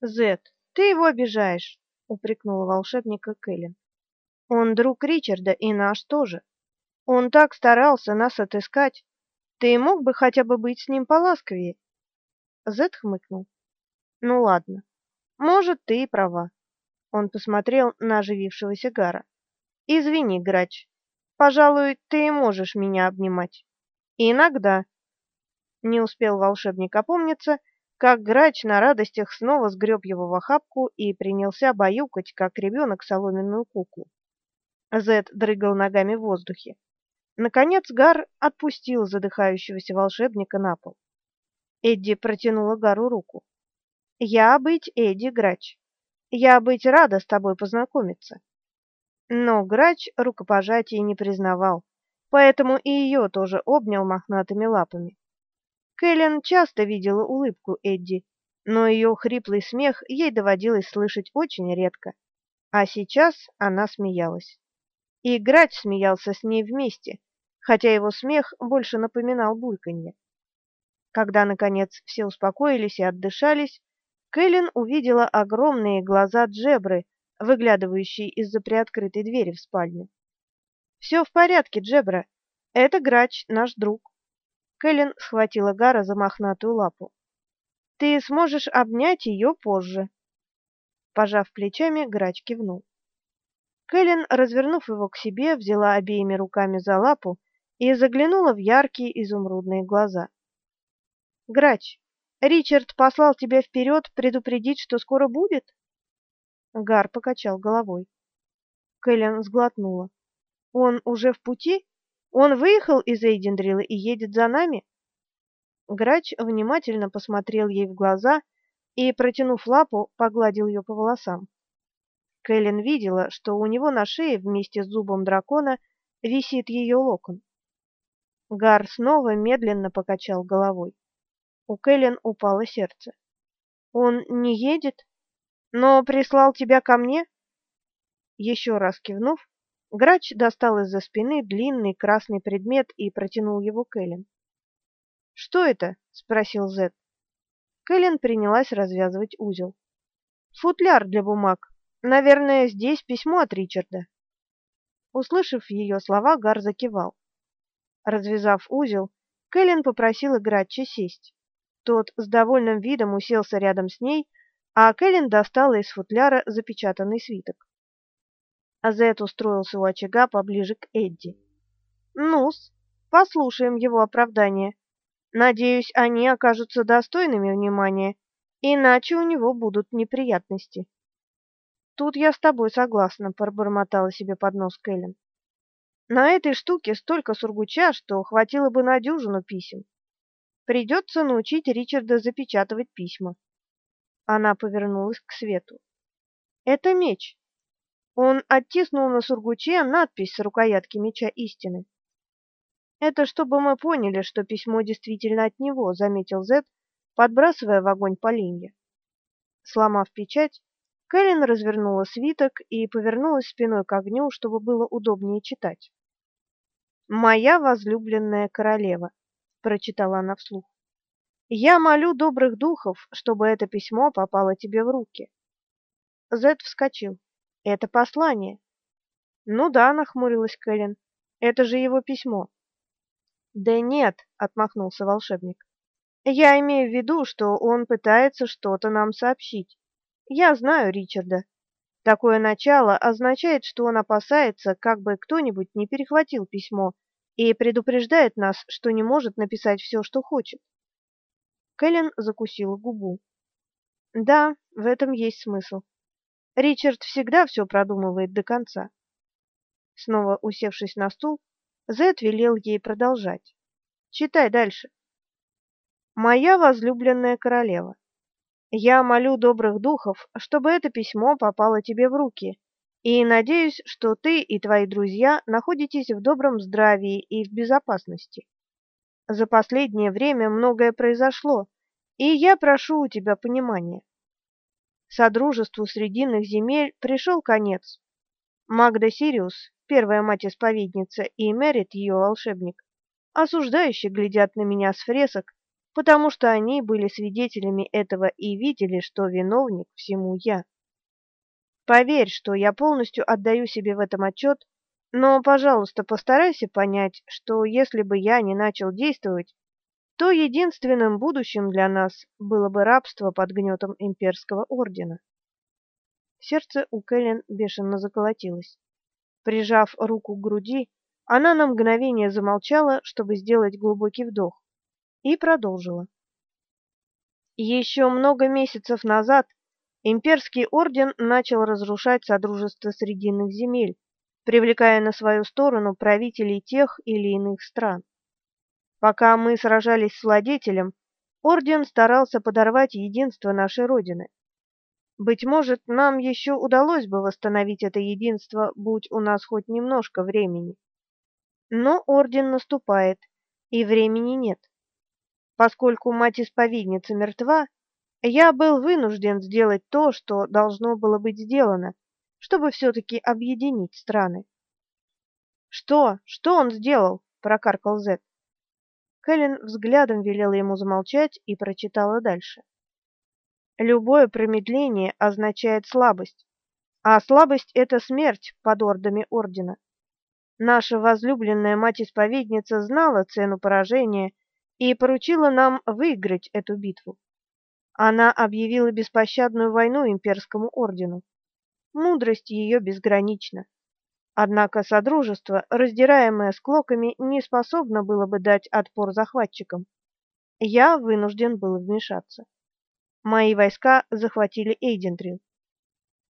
Зет, ты его обижаешь, упрекнула волшебника Кэлен. Он друг Ричарда и наш тоже. Он так старался нас отыскать. Ты мог бы хотя бы быть с ним поласковее. Зет хмыкнул. Ну ладно. Может, ты и права. Он посмотрел на оживившегося Гара. Извини, грач. Пожалуй, ты можешь меня обнимать. Иногда. Не успел волшебник опомниться, как грач на радостях снова сгреб его в охапку и принялся баюкать, как ребенок, соломенную куклу. Зед дрыгал ногами в воздухе. Наконец Гар отпустил задыхающегося волшебника на пол. Эдди протянула Гару руку. «Я быть Эдди Грач. Я быть рада с тобой познакомиться». Но Грач рукопожатия не признавал, поэтому и ее тоже обнял мохнатыми лапами. Кэлен часто видела улыбку Эдди, но ее хриплый смех ей доводилось слышать очень редко, а сейчас она смеялась. И Грач смеялся с ней вместе, хотя его смех больше напоминал бульканье. Когда, наконец, все успокоились и отдышались, Кэлен увидела огромные глаза Джебры, выглядывающие из-за приоткрытой двери в спальню. «Все в порядке, Джебра. Это Грач, наш друг». Кэлен схватила Гара за мохнатую лапу. «Ты сможешь обнять ее позже». Пожав плечами, Грач кивнул. Кэлен, развернув его к себе, взяла обеими руками за лапу и заглянула в яркие изумрудные глаза. «Грач, Ричард послал тебя вперед предупредить, что скоро будет?» Гар покачал головой. Кэлен сглотнула. «Он уже в пути? Он выехал из Эйдендрила и едет за нами?» Грач внимательно посмотрел ей в глаза и, протянув лапу, погладил ее по волосам. Кэлен видела, что у него на шее вместе с зубом дракона висит ее локон. Гар снова медленно покачал головой. У Кэлен упало сердце. «Он не едет? Но прислал тебя ко мне?» Еще раз кивнув, Грач достал из-за спины длинный красный предмет и протянул его Кэлен. «Что это?» — спросил Зет. Кэлен принялась развязывать узел. «Футляр для бумаг. Наверное, здесь письмо от Ричарда». Услышав ее слова, Гар закивал. Развязав узел, Кэлен попросила Грача сесть. Тот с довольным видом уселся рядом с ней, а Кэлен достала из футляра запечатанный свиток. Азет устроился у очага поближе к Эдди. «Ну-с, послушаем его оправдание. Надеюсь, они окажутся достойными внимания, иначе у него будут неприятности». «Тут я с тобой согласна», — пробормотала себе под нос Кэлен. «На этой штуке столько сургуча, что хватило бы на дюжину писем. Придется научить Ричарда запечатывать письма. Она повернулась к свету. Это меч. Он оттиснул на сургуче надпись с рукоятки меча истины. Это чтобы мы поняли, что письмо действительно от него, заметил Зед, подбрасывая в огонь поленья. Сломав печать, Кэлен развернула свиток и повернулась спиной к огню, чтобы было удобнее читать. «Моя возлюбленная королева», прочитала она вслух. Я молю добрых духов, чтобы это письмо попало тебе в руки. Зед вскочил. Это послание. Ну да, нахмурилась Кэлен. Это же его письмо. Да нет, отмахнулся волшебник. Я имею в виду, что он пытается что-то нам сообщить. Я знаю Ричарда. Такое начало означает, что он опасается, как бы кто-нибудь не перехватил письмо и предупреждает нас, что не может написать все, что хочет. Кэлен закусила губу. Да, в этом есть смысл. Ричард всегда все продумывает до конца. Снова усевшись на стул, Зет велел ей продолжать. Читай дальше. Моя возлюбленная королева, я молю добрых духов, чтобы это письмо попало тебе в руки, и надеюсь, что ты и твои друзья находитесь в добром здравии и в безопасности. За последнее время многое произошло, и я прошу у тебя понимания. Содружеству Срединных земель пришел конец. Магда Сириус, первая мать-исповедница, и Мерит, ее волшебник, осуждающие глядят на меня с фресок, потому что они были свидетелями этого и видели, что виновник всему я. Поверь, что я полностью отдаю себе в этом отчет, но, пожалуйста, постарайся понять, что если бы я не начал действовать, то единственным будущим для нас было бы рабство под гнетом имперского ордена. Сердце у Кэлен бешено заколотилось. Прижав руку к груди, она на мгновение замолчала, чтобы сделать глубокий вдох, и продолжила. Еще много месяцев назад имперский орден начал разрушать содружество срединных земель, привлекая на свою сторону правителей тех или иных стран. Пока мы сражались с владетелем, орден старался подорвать единство нашей родины. Быть может, нам еще удалось бы восстановить это единство, будь у нас хоть немножко времени. Но орден наступает, и времени нет. Поскольку мать-исповедница мертва, я был вынужден сделать то, что должно было быть сделано, чтобы все-таки объединить страны. «Что? Что он сделал?» — прокаркал Зет. Кэлен взглядом велела ему замолчать и прочитала дальше. Любое промедление означает слабость, а слабость — это смерть под ордами ордена. Наша возлюбленная мать-исповедница знала цену поражения и поручила нам выиграть эту битву. Она объявила беспощадную войну имперскому ордену. Мудрость ее безгранична. Однако содружество, раздираемое склоками, не способно было бы дать отпор захватчикам. Я вынужден был вмешаться. Мои войска захватили Эйдентрил.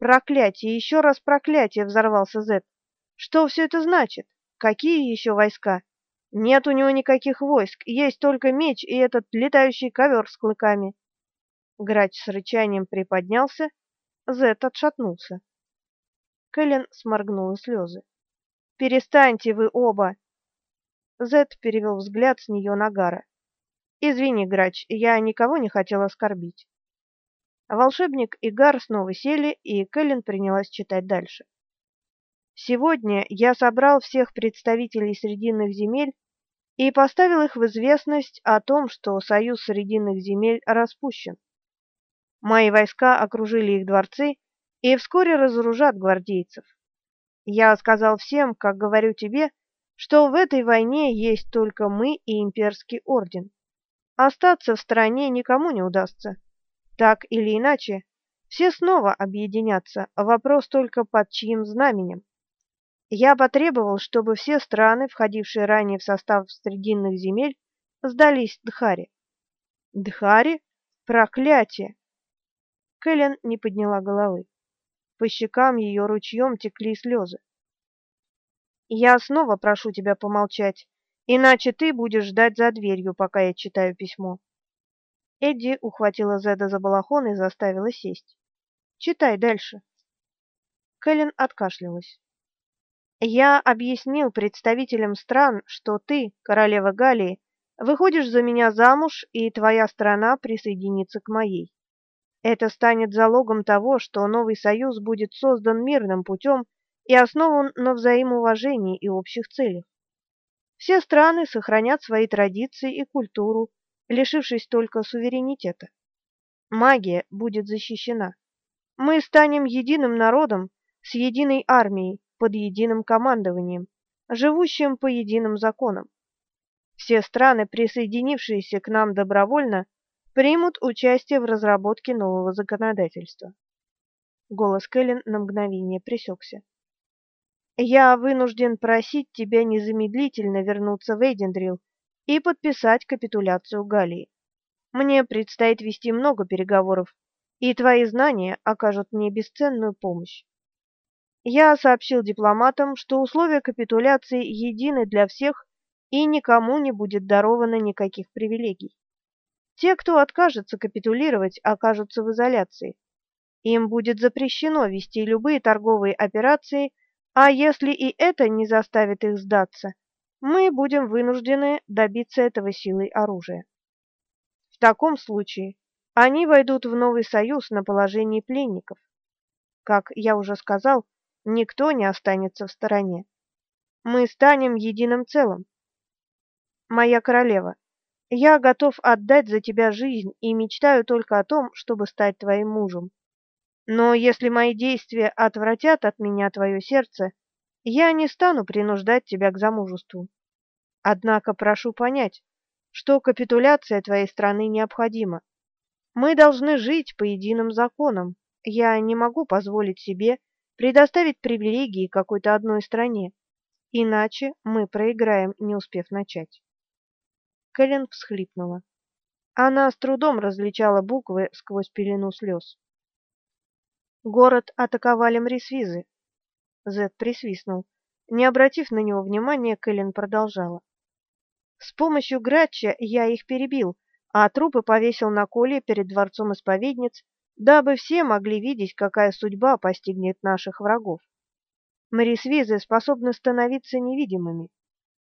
Проклятие, еще раз проклятие, взорвался Зет. Что все это значит? Какие еще войска? Нет у него никаких войск, есть только меч и этот летающий ковер с клыками. Грач с рычанием приподнялся, Зет отшатнулся. Кэлен сморгнула слезы. «Перестаньте вы оба!» Зет перевел взгляд с нее на Гара. «Извини, Грач, я никого не хотел оскорбить. Волшебник и Гар снова сели, и Кэлен принялась читать дальше. Сегодня я собрал всех представителей Срединных земель и поставил их в известность о том, что Союз Срединных земель распущен. Мои войска окружили их дворцы и вскоре разоружат гвардейцев. Я сказал всем, как говорю тебе, что в этой войне есть только мы и имперский орден. Остаться в стороне никому не удастся. Так или иначе, все снова объединятся, вопрос только под чьим знаменем. Я потребовал, чтобы все страны, входившие ранее в состав Срединных земель, сдались Дхаре. Дхаре? Проклятие! Кэлен не подняла головы. По щекам ее ручьем текли слезы. Я снова прошу тебя помолчать, иначе ты будешь ждать за дверью, пока я читаю письмо. Эдди ухватила Зеда за балахон и заставила сесть. «Читай дальше». Кэлен откашлялась. «Я объяснил представителям стран, что ты, королева Галии, выходишь за меня замуж, и твоя страна присоединится к моей. Это станет залогом того, что новый союз будет создан мирным путем и основан на взаимоуважении и общих целях. Все страны сохранят свои традиции и культуру, лишившись только суверенитета. Магия будет защищена. Мы станем единым народом с единой армией под единым командованием, живущим по единым законам. Все страны, присоединившиеся к нам добровольно, примут участие в разработке нового законодательства. Голос Кэлен на мгновение пресекся. Я вынужден просить тебя незамедлительно вернуться в Эйдендрил и подписать капитуляцию Галлии. Мне предстоит вести много переговоров, и твои знания окажут мне бесценную помощь. Я сообщил дипломатам, что условия капитуляции едины для всех и никому не будет даровано никаких привилегий. Те, кто откажется капитулировать, окажутся в изоляции. Им будет запрещено вести любые торговые операции, а если и это не заставит их сдаться, мы будем вынуждены добиться этого силой оружия. В таком случае они войдут в новый союз на положении пленников. Как я уже сказал, никто не останется в стороне. Мы станем единым целым. Моя королева, Я готов отдать за тебя жизнь и мечтаю только о том, чтобы стать твоим мужем. Но если мои действия отвратят от меня твое сердце, я не стану принуждать тебя к замужеству. Однако прошу понять, что капитуляция твоей страны необходима. Мы должны жить по единым законам. Я не могу позволить себе предоставить привилегии какой-то одной стране, иначе мы проиграем, не успев начать. Кэлен всхлипнула. Она с трудом различала буквы сквозь пелену слез. Город атаковали мрисвизы. Зед присвистнул. Не обратив на него внимания, Кэлен продолжала. С помощью грача я их перебил, а трупы повесил на коле перед дворцом исповедниц, дабы все могли видеть, какая судьба постигнет наших врагов. Морисвизы способны становиться невидимыми.